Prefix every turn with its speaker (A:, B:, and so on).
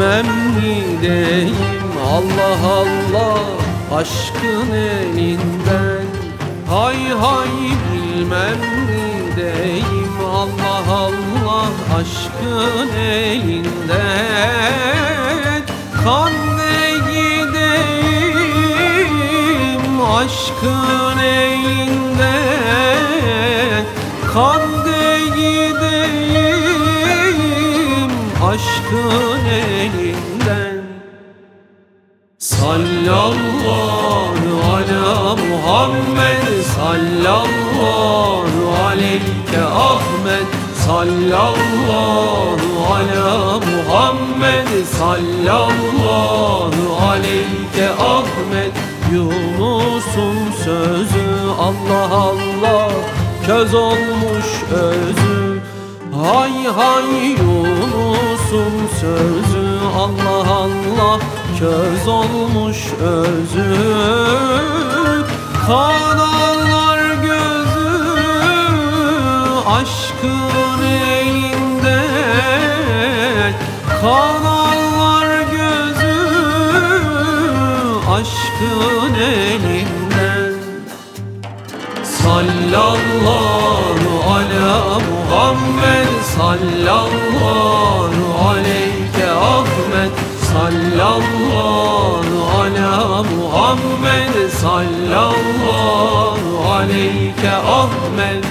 A: bilmem mi deyim Allah Allah aşkın elinden. Hay hay bilmem mi deyim Allah Allah aşkın elinden. Kan ne gideyim aşkın elinden. Kan de gideyim aşkın elinden. Sallallahu ala Muhammed Sallallahu aleyke Ahmet Sallallahu ala Muhammed Sallallahu aleyke Ahmet Yunus'un sözü Allah Allah köz olmuş özü. Hay hay Yunus'un sözü. Allah Allah köz olmuş özü. Kanallar gözü aşkın elinden Kanallar gözü aşkın elinden Sallallahu ala Muhammed Sallallahu Muhammed Sallallahu aleyke Ahmet